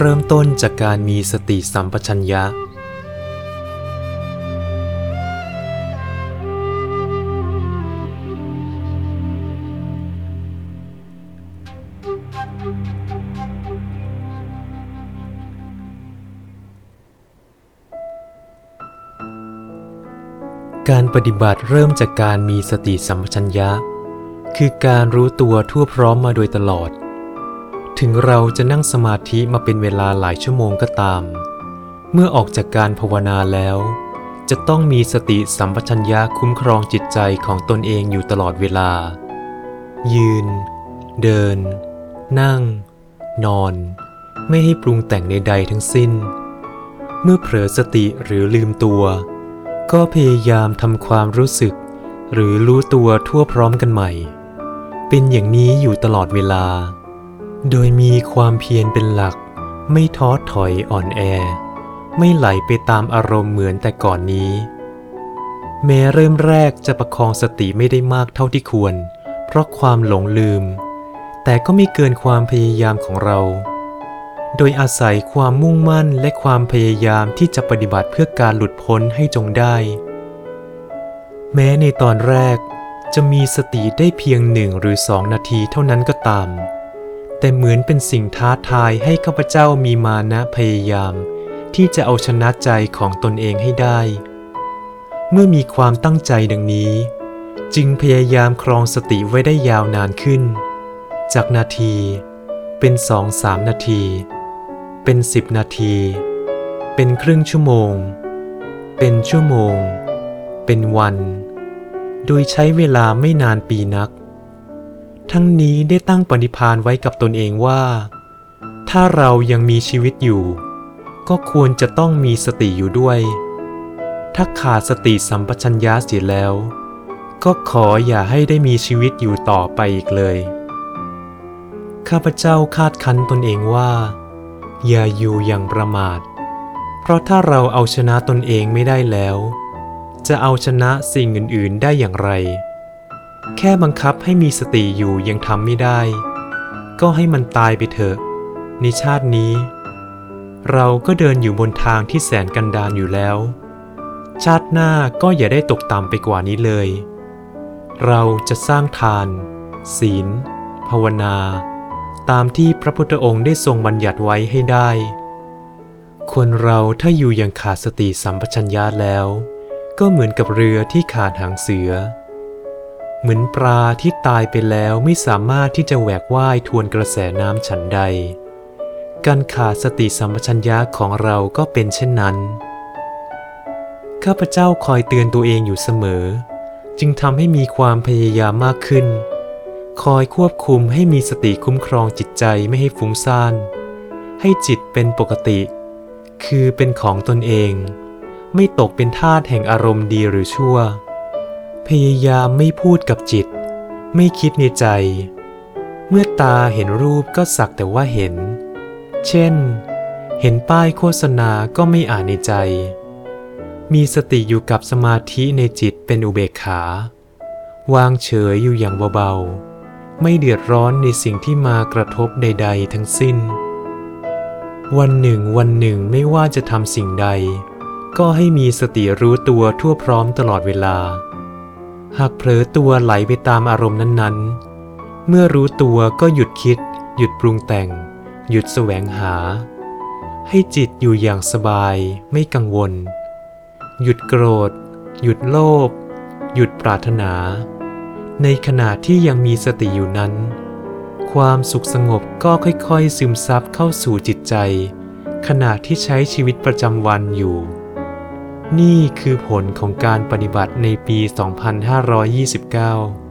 เริ่มต้นจากการมีสติสัมปชัญญะ การปฏิบัติเริ่มจากการมีสติสัมปชัญญะ คือการรู้ตัวทั่วพร้อมมาโดยตลอด ถึงเราจะนั่งสมาธิมาเป็นเวลาหลายชั่วโมงก็ตาม เมื่อออกจากการภาวนาแล้ว จะต้องมีสติสัมปชัญญะคุ้มครองจิตใจของตนเองอยู่ตลอดเวลา ยืน เดิน นั่ง นอน ไม่ให้ปรุงแต่งใดๆทั้งสิ้น เมื่อเผลอสติหรือลืมตัว ก็พยายามทำความรู้สึก หรือรู้ตัวทั่วพร้อมกันใหม่ เป็นอย่างนี้อยู่ตลอดเวลา โดยมีความเพียรเป็นหลัก ไม่ท้อถอยอ่อนแอ ไม่ไหลไปตามอารมณ์เหมือนแต่ก่อนนี้ แม้เริ่มแรกจะประคองสติไม่ได้มากเท่าที่ควร เพราะความหลงลืม แต่ก็ไม่เกินความพยายามของเรา โดยอาศัยความมุ่งมั่นและความพยายามที่จะปฏิบัติเพื่อการหลุดพ้นให้จงได้ แม้ในตอนแรกจะมีสติได้เพียงหนึ่งหรือสองนาทีเท่านั้นก็ตาม แต่เหมือนเป็นสิ่งท้าทายให้ข้าพเจ้ามีมานะพยายาม ที่จะเอาชนะใจของตนเองให้ได้ เมื่อมีความตั้งใจดังนี้ จึงพยายามครองสติไว้ได้ยาวนานขึ้น จากนาทีเป็นสองสามนาที เป็นสิบนาที เป็นครึ่งชั่วโมง เป็นชั่วโมง เป็นวัน โดยใช้เวลาไม่นานปีนัก ทั้งนี้ได้ตั้งปณิพานไว้กับตนเองว่า ถ้าเรายังมีชีวิตอยู่ ก็ควรจะต้องมีสติอยู่ด้วย ถ้าขาดสติสัมปชัญญะเสียแล้ว ก็ขออย่าให้ได้มีชีวิตอยู่ต่อไปอีกเลย ข้าพเจ้าคาดคั้นตนเองว่า อย่าอยู่อย่างประมาท เพราะถ้าเราเอาชนะตนเองไม่ได้แล้ว จะเอาชนะสิ่งอื่น ๆ ได้อย่างไร แค่บังคับให้มีสติอยู่ยังทำไม่ได้ ก็ให้มันตายไปเถอะ ในชาตินี้ เราก็เดินอยู่บนทางที่แสนกันดารอยู่แล้ว ชาติหน้าก็อย่าได้ตกต่ำไปกว่านี้เลย เราจะสร้างทาน ศีล ภาวนา ตามที่พระพุทธองค์ได้ทรงบัญญัติไว้ให้ได้ คนเราถ้าอยู่อย่างขาดสติสัมปชัญญะแล้ว ก็เหมือนกับเรือที่ขาดหางเสือ เหมือนปลาที่ตายไปแล้วไม่สามารถที่จะแหวกว่ายทวนกระแสน้ำฉันใด การขาดสติสัมปชัญญะของเราก็เป็นเช่นนั้น ข้าพเจ้าคอยเตือนตัวเองอยู่เสมอ จึงทำให้มีความพยายามมากขึ้น คอยควบคุมให้มีสติคุ้มครองจิตใจไม่ให้ฟุ้งซ่าน ให้จิตเป็นปกติ คือเป็นของตนเอง ไม่ตกเป็นทาสแห่งอารมณ์ดีหรือชั่ว พยายามไม่พูดกับจิต ไม่คิดในใจ เมื่อตาเห็นรูปก็สักแต่ว่าเห็น เช่น เห็นป้ายโฆษณาก็ไม่อ่านในใจ มีสติอยู่กับสมาธิในจิตเป็นอุเบกขาวางเฉยอยู่อย่างเบาๆ ไม่เดือดร้อนในสิ่งที่มากระทบใด ๆ ทั้งสิ้น วันหนึ่งวันหนึ่งไม่ว่าจะทำสิ่งใด ก็ให้มีสติรู้ตัวทั่วพร้อมตลอดเวลา หากเผลอตัวไหลไปตามอารมณ์นั้นๆ เมื่อรู้ตัวก็หยุดคิด หยุดปรุงแต่ง หยุดแสวงหา ให้จิตอยู่อย่างสบายไม่กังวล หยุดโกรธ หยุดโลภหยุดปรารถนา ในขณะที่ยังมีสติอยู่นั้น ความสุขสงบก็ค่อยๆ ซึมซับเข้าสู่จิตใจ ขณะที่ใช้ชีวิตประจำวันอยู่ นี่คือผลของการปฏิบัติในปี 2529